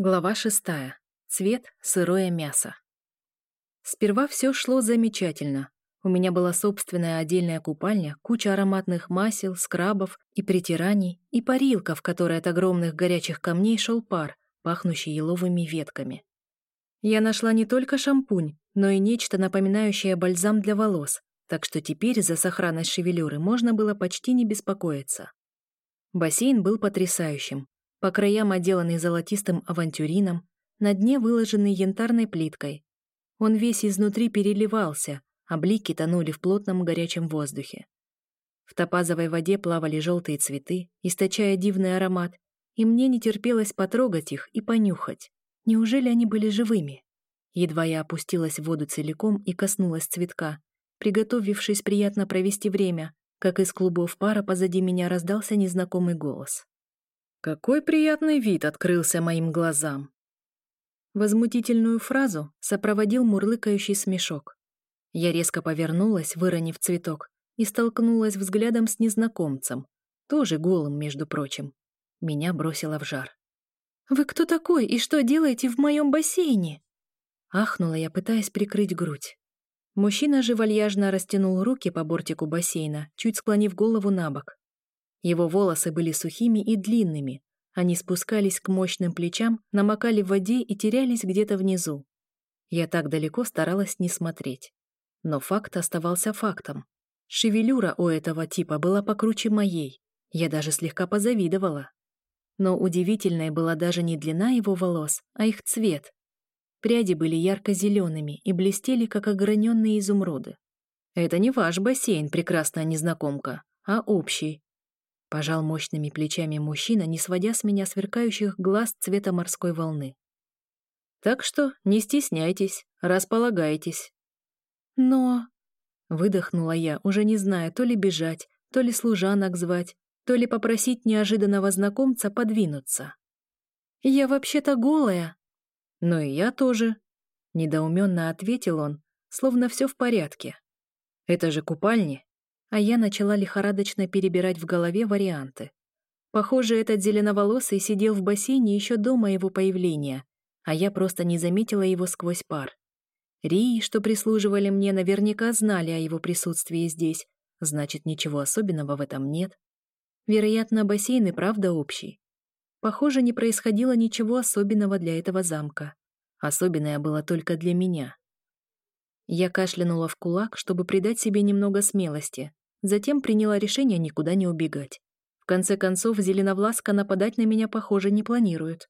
Глава шестая. Цвет – сырое мясо. Сперва все шло замечательно. У меня была собственная отдельная купальня, куча ароматных масел, скрабов и притираний, и парилка, в которой от огромных горячих камней шел пар, пахнущий еловыми ветками. Я нашла не только шампунь, но и нечто напоминающее бальзам для волос, так что теперь за сохранность шевелюры можно было почти не беспокоиться. Бассейн был потрясающим, по краям отделанный золотистым авантюрином, на дне выложенный янтарной плиткой. Он весь изнутри переливался, а блики тонули в плотном горячем воздухе. В топазовой воде плавали желтые цветы, источая дивный аромат, и мне не терпелось потрогать их и понюхать. Неужели они были живыми? Едва я опустилась в воду целиком и коснулась цветка, приготовившись приятно провести время, как из клубов пара позади меня раздался незнакомый голос. Какой приятный вид открылся моим глазам. Возмутительную фразу сопроводил мурлыкающий смешок. Я резко повернулась, выронив цветок, и столкнулась взглядом с незнакомцем, тоже голым, между прочим. Меня бросило в жар. «Вы кто такой и что делаете в моем бассейне?» Ахнула я, пытаясь прикрыть грудь. Мужчина же вальяжно растянул руки по бортику бассейна, чуть склонив голову на бок. Его волосы были сухими и длинными. Они спускались к мощным плечам, намокали в воде и терялись где-то внизу. Я так далеко старалась не смотреть. Но факт оставался фактом. Шевелюра у этого типа была покруче моей. Я даже слегка позавидовала. Но удивительной была даже не длина его волос, а их цвет. Пряди были ярко-зелеными и блестели, как ограненные изумруды. «Это не ваш бассейн, прекрасная незнакомка, а общий, Пожал мощными плечами мужчина, не сводя с меня сверкающих глаз цвета морской волны. Так что не стесняйтесь, располагайтесь. Но... Выдохнула я, уже не зная, то ли бежать, то ли служанок звать, то ли попросить неожиданного знакомца подвинуться. «Я вообще-то голая». «Ну и я тоже», — недоуменно ответил он, словно все в порядке. «Это же купальни, а я начала лихорадочно перебирать в голове варианты. Похоже, этот зеленоволосый сидел в бассейне еще до моего появления, а я просто не заметила его сквозь пар. Рии, что прислуживали мне, наверняка знали о его присутствии здесь, значит, ничего особенного в этом нет. Вероятно, бассейн и правда общий. Похоже, не происходило ничего особенного для этого замка. Особенное было только для меня. Я кашлянула в кулак, чтобы придать себе немного смелости, Затем приняла решение никуда не убегать. В конце концов, Зеленовласка нападать на меня, похоже, не планирует.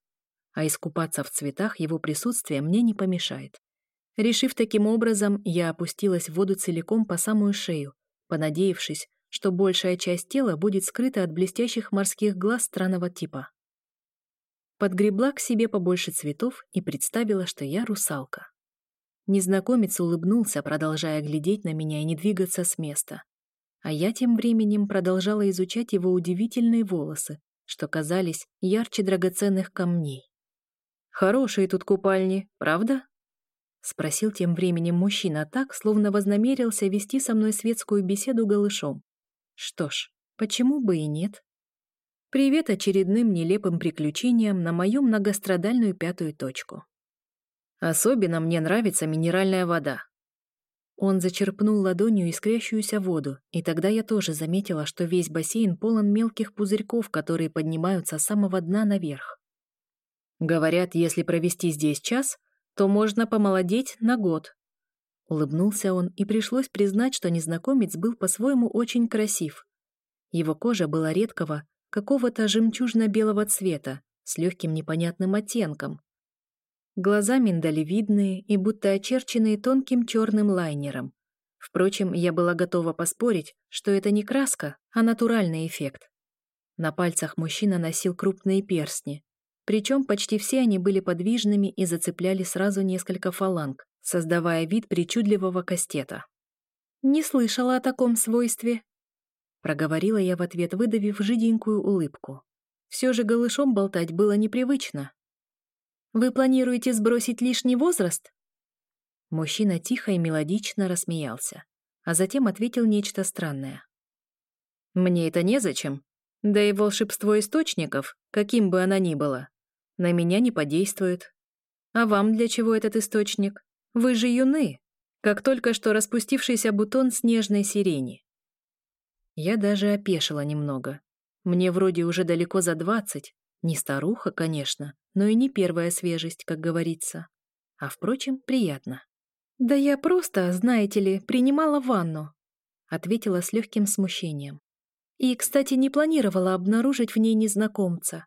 А искупаться в цветах его присутствие мне не помешает. Решив таким образом, я опустилась в воду целиком по самую шею, понадеявшись, что большая часть тела будет скрыта от блестящих морских глаз странного типа. Подгребла к себе побольше цветов и представила, что я русалка. Незнакомец улыбнулся, продолжая глядеть на меня и не двигаться с места а я тем временем продолжала изучать его удивительные волосы, что казались ярче драгоценных камней. «Хорошие тут купальни, правда?» — спросил тем временем мужчина так, словно вознамерился вести со мной светскую беседу голышом. Что ж, почему бы и нет? Привет очередным нелепым приключениям на мою многострадальную пятую точку. Особенно мне нравится минеральная вода. Он зачерпнул ладонью искрящуюся воду, и тогда я тоже заметила, что весь бассейн полон мелких пузырьков, которые поднимаются с самого дна наверх. Говорят, если провести здесь час, то можно помолодеть на год. Улыбнулся он, и пришлось признать, что незнакомец был по-своему очень красив. Его кожа была редкого, какого-то жемчужно-белого цвета, с легким непонятным оттенком, Глаза миндалевидные и будто очерченные тонким черным лайнером. Впрочем, я была готова поспорить, что это не краска, а натуральный эффект. На пальцах мужчина носил крупные перстни, причем почти все они были подвижными и зацепляли сразу несколько фаланг, создавая вид причудливого кастета. «Не слышала о таком свойстве», — проговорила я в ответ, выдавив жиденькую улыбку. Все же голышом болтать было непривычно. Вы планируете сбросить лишний возраст?» Мужчина тихо и мелодично рассмеялся, а затем ответил нечто странное. «Мне это незачем. Да и волшебство источников, каким бы оно ни было, На меня не подействует. А вам для чего этот источник? Вы же юны, как только что распустившийся бутон снежной сирени. Я даже опешила немного. Мне вроде уже далеко за двадцать, не старуха, конечно, но и не первая свежесть, как говорится. А, впрочем, приятно. «Да я просто, знаете ли, принимала ванну», — ответила с легким смущением. «И, кстати, не планировала обнаружить в ней незнакомца».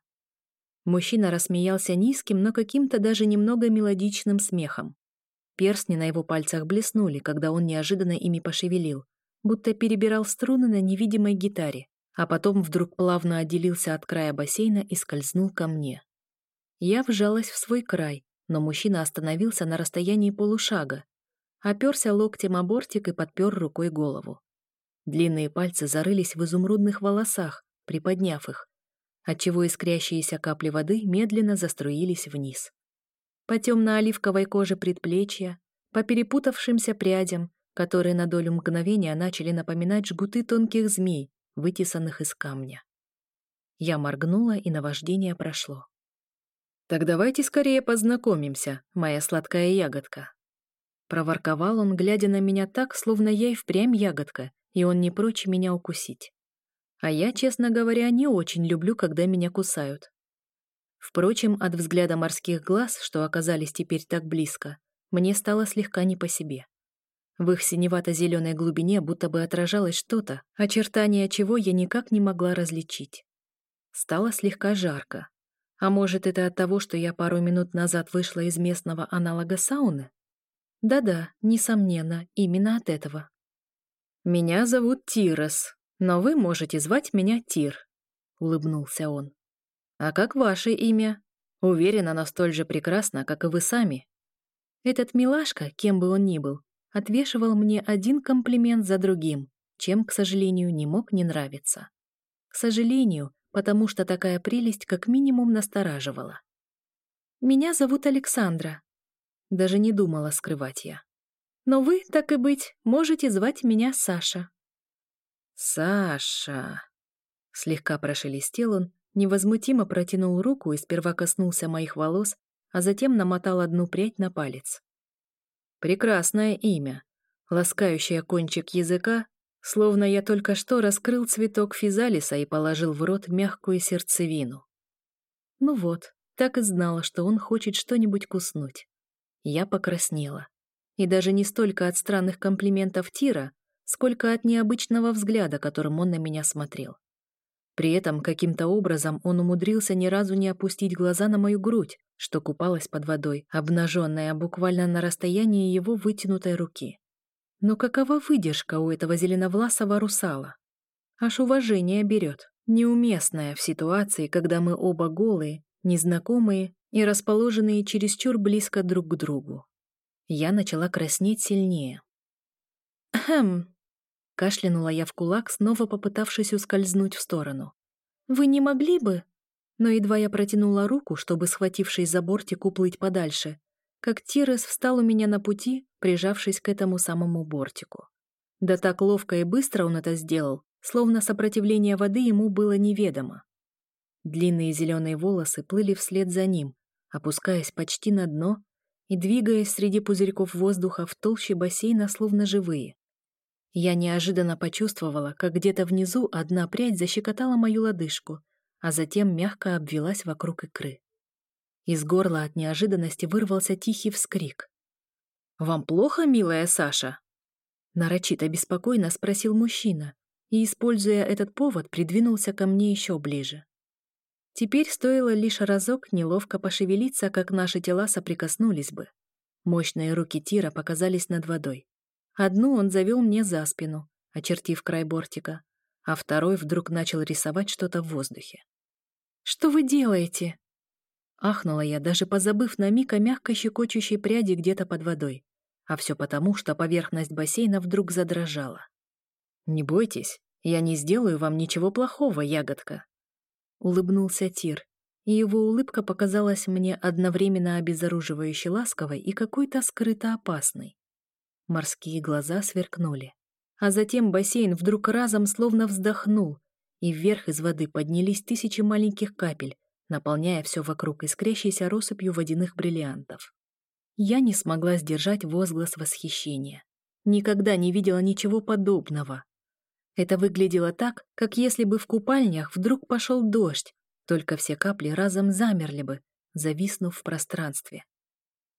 Мужчина рассмеялся низким, но каким-то даже немного мелодичным смехом. Перстни на его пальцах блеснули, когда он неожиданно ими пошевелил, будто перебирал струны на невидимой гитаре, а потом вдруг плавно отделился от края бассейна и скользнул ко мне. Я вжалась в свой край, но мужчина остановился на расстоянии полушага, оперся локтем о бортик и подпер рукой голову. Длинные пальцы зарылись в изумрудных волосах, приподняв их, отчего искрящиеся капли воды медленно заструились вниз. По темно-оливковой коже предплечья, по перепутавшимся прядям, которые на долю мгновения начали напоминать жгуты тонких змей, вытесанных из камня. Я моргнула, и наваждение прошло. «Так давайте скорее познакомимся, моя сладкая ягодка». Проворковал он, глядя на меня так, словно я и впрямь ягодка, и он не прочь меня укусить. А я, честно говоря, не очень люблю, когда меня кусают. Впрочем, от взгляда морских глаз, что оказались теперь так близко, мне стало слегка не по себе. В их синевато-зеленой глубине будто бы отражалось что-то, очертания чего я никак не могла различить. Стало слегка жарко. А может, это от того, что я пару минут назад вышла из местного аналога сауны? Да-да, несомненно, именно от этого. «Меня зовут Тирос, но вы можете звать меня Тир», — улыбнулся он. «А как ваше имя? Уверен, оно столь же прекрасно, как и вы сами». Этот милашка, кем бы он ни был, отвешивал мне один комплимент за другим, чем, к сожалению, не мог не нравиться. К сожалению, потому что такая прелесть как минимум настораживала. «Меня зовут Александра», — даже не думала скрывать я. «Но вы, так и быть, можете звать меня Саша». «Саша», — слегка прошелестел он, невозмутимо протянул руку и сперва коснулся моих волос, а затем намотал одну прядь на палец. Прекрасное имя, ласкающее кончик языка, словно я только что раскрыл цветок физалиса и положил в рот мягкую сердцевину. Ну вот, так и знала, что он хочет что-нибудь куснуть. Я покраснела. И даже не столько от странных комплиментов Тира, сколько от необычного взгляда, которым он на меня смотрел. При этом каким-то образом он умудрился ни разу не опустить глаза на мою грудь, что купалась под водой, обнаженная буквально на расстоянии его вытянутой руки. Но какова выдержка у этого зеленовласого русала? Аж уважение берет, неуместное в ситуации, когда мы оба голые, незнакомые и расположенные чересчур близко друг к другу. Я начала краснеть сильнее. «Хм!» — кашлянула я в кулак, снова попытавшись ускользнуть в сторону. «Вы не могли бы?» но едва я протянула руку, чтобы, схватившись за бортик, уплыть подальше, как Тирес встал у меня на пути, прижавшись к этому самому бортику. Да так ловко и быстро он это сделал, словно сопротивление воды ему было неведомо. Длинные зеленые волосы плыли вслед за ним, опускаясь почти на дно и двигаясь среди пузырьков воздуха в толще бассейна, словно живые. Я неожиданно почувствовала, как где-то внизу одна прядь защекотала мою лодыжку, а затем мягко обвелась вокруг икры. Из горла от неожиданности вырвался тихий вскрик. «Вам плохо, милая Саша?» Нарочито беспокойно спросил мужчина и, используя этот повод, придвинулся ко мне еще ближе. Теперь стоило лишь разок неловко пошевелиться, как наши тела соприкоснулись бы. Мощные руки Тира показались над водой. Одну он завел мне за спину, очертив край бортика, а второй вдруг начал рисовать что-то в воздухе. «Что вы делаете?» Ахнула я, даже позабыв на миг о мягко щекочущей пряди где-то под водой. А все потому, что поверхность бассейна вдруг задрожала. «Не бойтесь, я не сделаю вам ничего плохого, ягодка», — улыбнулся Тир, и его улыбка показалась мне одновременно обезоруживающе ласковой и какой-то скрыто опасной. Морские глаза сверкнули. А затем бассейн вдруг разом словно вздохнул, и вверх из воды поднялись тысячи маленьких капель, наполняя все вокруг искрящейся россыпью водяных бриллиантов. Я не смогла сдержать возглас восхищения. Никогда не видела ничего подобного. Это выглядело так, как если бы в купальнях вдруг пошел дождь, только все капли разом замерли бы, зависнув в пространстве.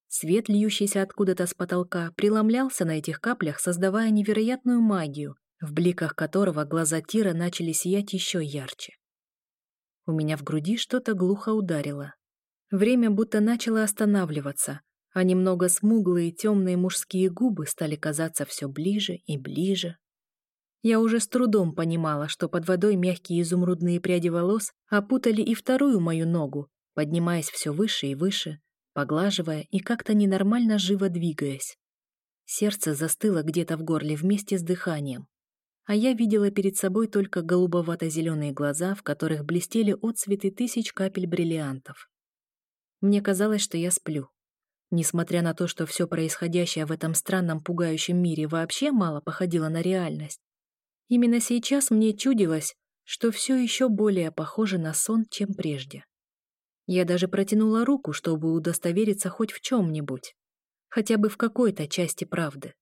Свет, льющийся откуда-то с потолка, преломлялся на этих каплях, создавая невероятную магию, в бликах которого глаза Тира начали сиять еще ярче. У меня в груди что-то глухо ударило. Время будто начало останавливаться, а немного смуглые темные мужские губы стали казаться все ближе и ближе. Я уже с трудом понимала, что под водой мягкие изумрудные пряди волос опутали и вторую мою ногу, поднимаясь все выше и выше, поглаживая и как-то ненормально живо двигаясь. Сердце застыло где-то в горле вместе с дыханием, а я видела перед собой только голубовато-зеленые глаза, в которых блестели отцветы тысяч капель бриллиантов. Мне казалось, что я сплю. Несмотря на то, что все происходящее в этом странном пугающем мире вообще мало походило на реальность, именно сейчас мне чудилось, что все еще более похоже на сон, чем прежде. Я даже протянула руку, чтобы удостовериться хоть в чем-нибудь, хотя бы в какой-то части правды.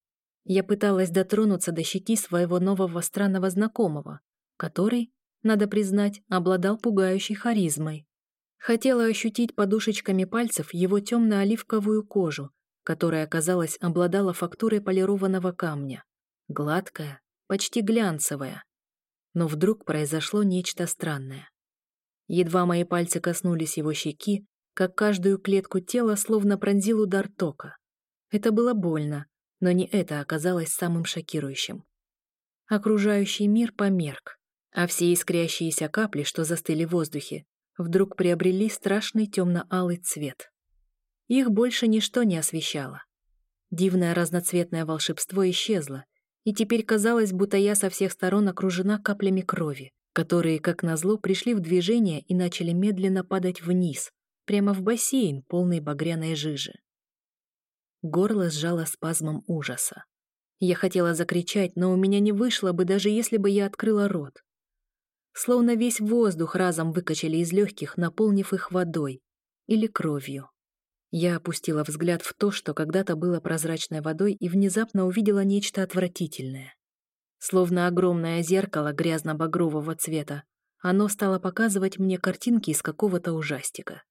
Я пыталась дотронуться до щеки своего нового странного знакомого, который, надо признать, обладал пугающей харизмой. Хотела ощутить подушечками пальцев его темно-оливковую кожу, которая, казалось, обладала фактурой полированного камня. Гладкая, почти глянцевая. Но вдруг произошло нечто странное. Едва мои пальцы коснулись его щеки, как каждую клетку тела словно пронзил удар тока. Это было больно, но не это оказалось самым шокирующим. Окружающий мир померк, а все искрящиеся капли, что застыли в воздухе, вдруг приобрели страшный темно-алый цвет. Их больше ничто не освещало. Дивное разноцветное волшебство исчезло, и теперь казалось, будто я со всех сторон окружена каплями крови, которые, как назло, пришли в движение и начали медленно падать вниз, прямо в бассейн, полный багряной жижи. Горло сжало спазмом ужаса. Я хотела закричать, но у меня не вышло бы, даже если бы я открыла рот. Словно весь воздух разом выкачали из легких, наполнив их водой или кровью. Я опустила взгляд в то, что когда-то было прозрачной водой, и внезапно увидела нечто отвратительное. Словно огромное зеркало грязно-багрового цвета, оно стало показывать мне картинки из какого-то ужастика.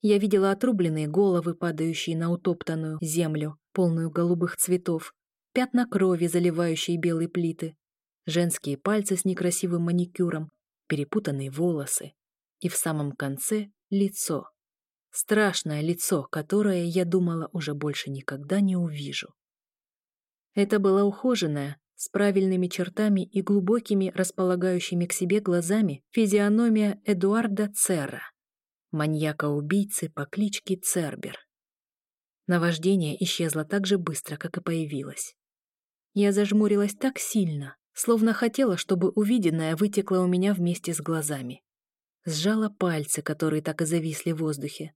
Я видела отрубленные головы, падающие на утоптанную землю, полную голубых цветов, пятна крови, заливающие белые плиты, женские пальцы с некрасивым маникюром, перепутанные волосы и в самом конце лицо. Страшное лицо, которое, я думала, уже больше никогда не увижу. Это было ухоженное, с правильными чертами и глубокими, располагающими к себе глазами, физиономия Эдуарда Церра маньяка-убийцы по кличке Цербер. Наваждение исчезло так же быстро, как и появилось. Я зажмурилась так сильно, словно хотела, чтобы увиденное вытекло у меня вместе с глазами. Сжала пальцы, которые так и зависли в воздухе.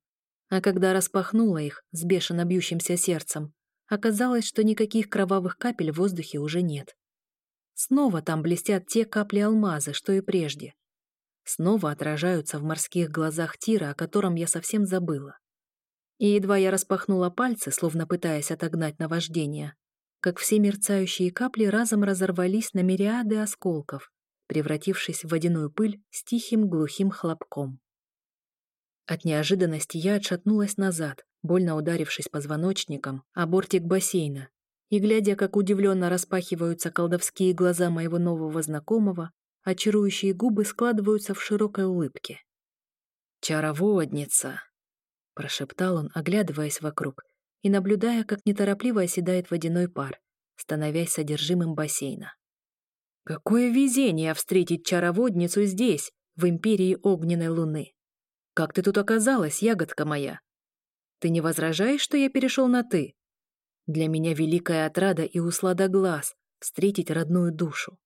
А когда распахнула их с бешено бьющимся сердцем, оказалось, что никаких кровавых капель в воздухе уже нет. Снова там блестят те капли алмаза, что и прежде снова отражаются в морских глазах Тира, о котором я совсем забыла. И едва я распахнула пальцы, словно пытаясь отогнать наваждение, как все мерцающие капли разом разорвались на мириады осколков, превратившись в водяную пыль с тихим глухим хлопком. От неожиданности я отшатнулась назад, больно ударившись позвоночником о бортик бассейна, и, глядя, как удивленно распахиваются колдовские глаза моего нового знакомого, а чарующие губы складываются в широкой улыбке. «Чароводница!» — прошептал он, оглядываясь вокруг и наблюдая, как неторопливо оседает водяной пар, становясь содержимым бассейна. «Какое везение встретить чароводницу здесь, в империи огненной луны! Как ты тут оказалась, ягодка моя? Ты не возражаешь, что я перешел на «ты»? Для меня великая отрада и услада глаз встретить родную душу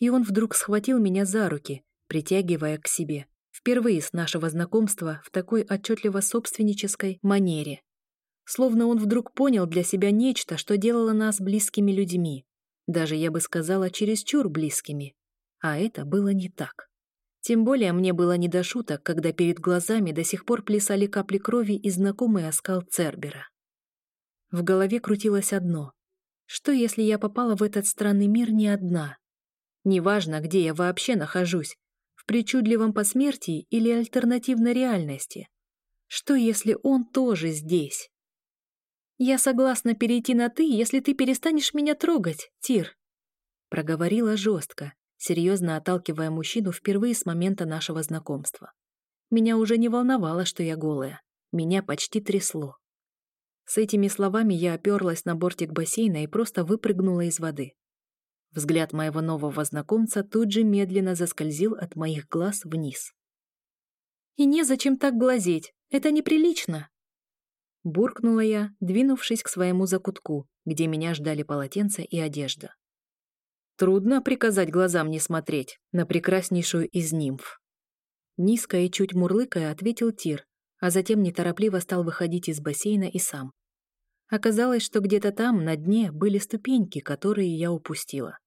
и он вдруг схватил меня за руки, притягивая к себе, впервые с нашего знакомства в такой отчетливо собственнической манере. Словно он вдруг понял для себя нечто, что делало нас близкими людьми, даже, я бы сказала, чересчур близкими. А это было не так. Тем более мне было не до шуток, когда перед глазами до сих пор плясали капли крови и знакомый оскал Цербера. В голове крутилось одно. Что, если я попала в этот странный мир не одна? Неважно, где я вообще нахожусь, в причудливом посмертии или альтернативной реальности. Что, если он тоже здесь? «Я согласна перейти на «ты», если ты перестанешь меня трогать, Тир», проговорила жестко, серьезно отталкивая мужчину впервые с момента нашего знакомства. Меня уже не волновало, что я голая. Меня почти трясло. С этими словами я оперлась на бортик бассейна и просто выпрыгнула из воды. Взгляд моего нового знакомца тут же медленно заскользил от моих глаз вниз. «И незачем так глазеть, это неприлично!» Буркнула я, двинувшись к своему закутку, где меня ждали полотенце и одежда. Трудно приказать глазам не смотреть на прекраснейшую из нимф. Низко и чуть мурлыкая ответил Тир, а затем неторопливо стал выходить из бассейна и сам. Оказалось, что где-то там, на дне, были ступеньки, которые я упустила.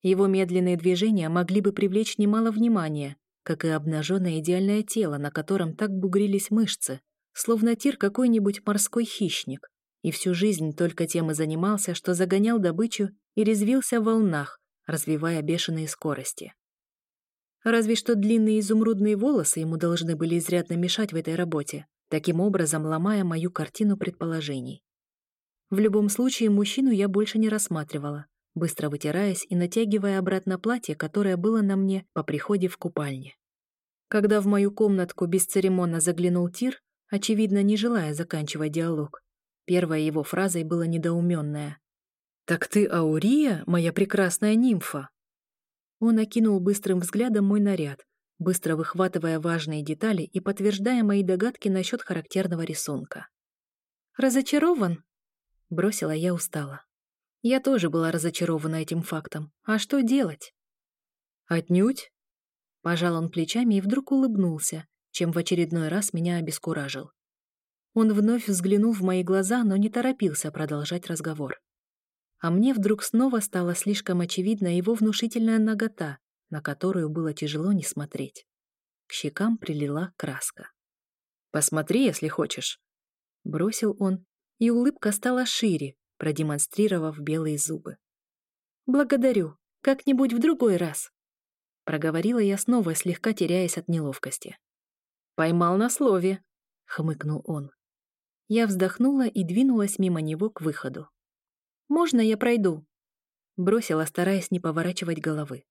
Его медленные движения могли бы привлечь немало внимания, как и обнаженное идеальное тело, на котором так бугрились мышцы, словно Тир какой-нибудь морской хищник, и всю жизнь только тем и занимался, что загонял добычу и резвился в волнах, развивая бешеные скорости. Разве что длинные изумрудные волосы ему должны были изрядно мешать в этой работе, таким образом ломая мою картину предположений. В любом случае, мужчину я больше не рассматривала, быстро вытираясь и натягивая обратно платье, которое было на мне по приходе в купальне. Когда в мою комнатку бесцеремонно заглянул Тир, очевидно, не желая заканчивать диалог, первой его фразой было недоуменное. «Так ты Аурия, моя прекрасная нимфа?» Он окинул быстрым взглядом мой наряд, быстро выхватывая важные детали и подтверждая мои догадки насчет характерного рисунка. «Разочарован?» — бросила я устало. Я тоже была разочарована этим фактом. А что делать? «Отнюдь?» Пожал он плечами и вдруг улыбнулся, чем в очередной раз меня обескуражил. Он вновь взглянул в мои глаза, но не торопился продолжать разговор а мне вдруг снова стало слишком очевидна его внушительная нагота, на которую было тяжело не смотреть. К щекам прилила краска. «Посмотри, если хочешь», — бросил он, и улыбка стала шире, продемонстрировав белые зубы. «Благодарю, как-нибудь в другой раз», — проговорила я снова, слегка теряясь от неловкости. «Поймал на слове», — хмыкнул он. Я вздохнула и двинулась мимо него к выходу. Можно я пройду?» Бросила, стараясь не поворачивать головы.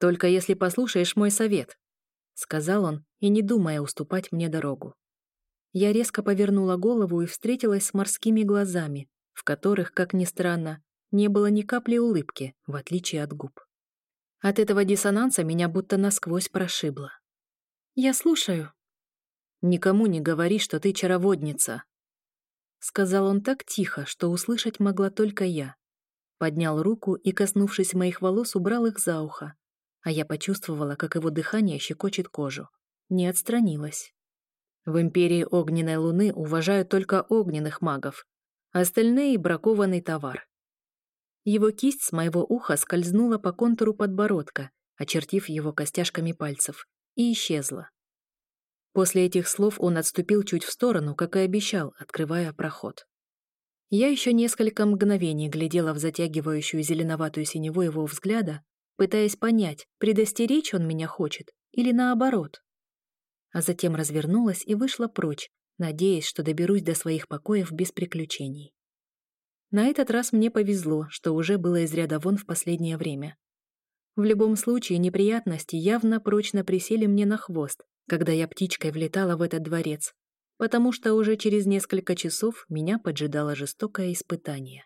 «Только если послушаешь мой совет», — сказал он, и не думая уступать мне дорогу. Я резко повернула голову и встретилась с морскими глазами, в которых, как ни странно, не было ни капли улыбки, в отличие от губ. От этого диссонанса меня будто насквозь прошибло. «Я слушаю». «Никому не говори, что ты чароводница», Сказал он так тихо, что услышать могла только я. Поднял руку и, коснувшись моих волос, убрал их за ухо. А я почувствовала, как его дыхание щекочет кожу. Не отстранилась. В Империи Огненной Луны уважают только огненных магов. Остальные — бракованный товар. Его кисть с моего уха скользнула по контуру подбородка, очертив его костяшками пальцев, и исчезла. После этих слов он отступил чуть в сторону, как и обещал, открывая проход. Я еще несколько мгновений глядела в затягивающую зеленоватую синеву его взгляда, пытаясь понять, предостеречь он меня хочет или наоборот. А затем развернулась и вышла прочь, надеясь, что доберусь до своих покоев без приключений. На этот раз мне повезло, что уже было из ряда вон в последнее время. В любом случае, неприятности явно прочно присели мне на хвост, когда я птичкой влетала в этот дворец, потому что уже через несколько часов меня поджидало жестокое испытание.